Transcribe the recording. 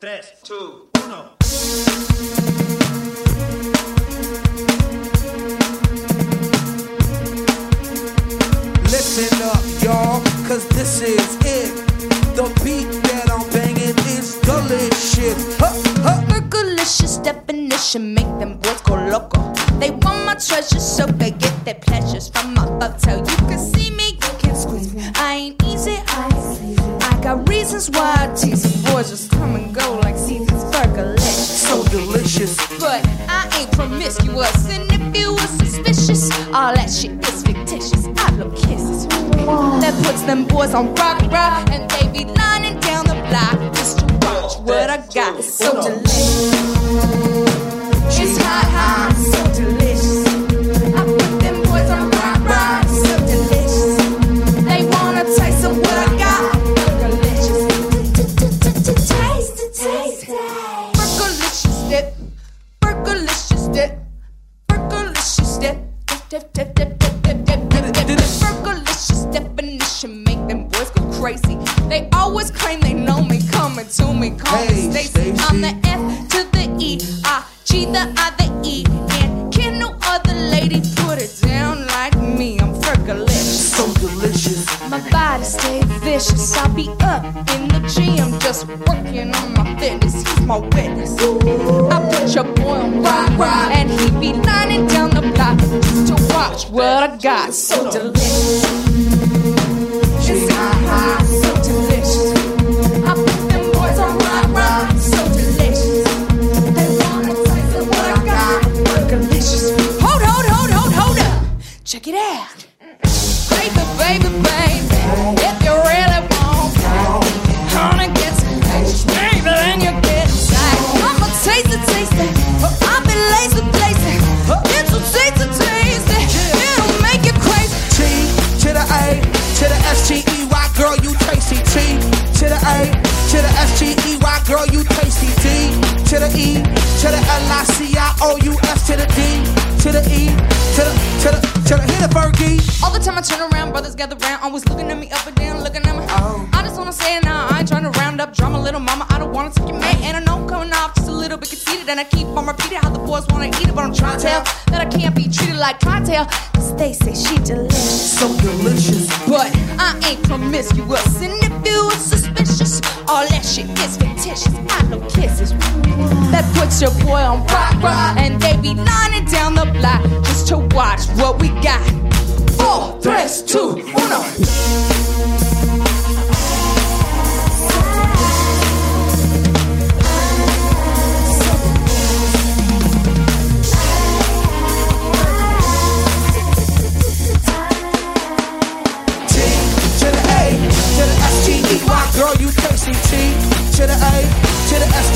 tres, two, uno. Listen up, y'all, cause this is it. The beat that I'm banging is delicious. Huh, huh. Fergalicious definition make them boys go loco. They want my treasures, so they get their pleasures from my hotel. You can see me, you can squeeze me. I ain't easy, I I got reasons why I tease just come and go like seasons. Fergalicious, So delicious. but I ain't promiscuous. And if you were suspicious, all that shit is fictitious. I blow kisses. That puts them boys on rock, rock, and they be lining down the block just to watch what I got. It's so delicious. Them boys go crazy. They always claim they know me, coming to me, call me Hey, Stacy. I'm the F to the E, I G the I the E, and can no other lady put it down like me? I'm fergalicious. So delicious. My body stay vicious. I'll be up in the gym just working on my fitness. He's my witness. I put your boy on rock, rock, and he be lining down the block just to watch what I got. So delicious. Check it out. Baby, baby, baby, if you really want, honey, get baby, then you get inside. I'ma taste it, taste it. I've been lazy, lazy. It's a taste it, taste it. It'll make you crazy. T to the A to the S T E Y, girl, you tasty. T to the A to the S T E Y, girl, you tasty. D to the E to the L I C I O U S to the D to the E to the to the to the hit a Fergie. All the time I turn around, brothers gather round, always looking at me up and down, looking at me. Oh. I just wanna say it now, I ain't trying to round up drama, little mama. I don't wanna take your man, and I know I'm coming off just a little bit conceited, and I keep on repeating how the boys wanna eat it, but I'm trying to tell that I can't be treated like clientele. Cause they say she delicious, So delicious. but I ain't promiscuous, and if you was suspicious, all that shit is fictitious. I know kisses that puts your boy on rock, rock, and they be to watch what we got. Four, three, two, uno. Oh. Girl, you tasty T to the A to the S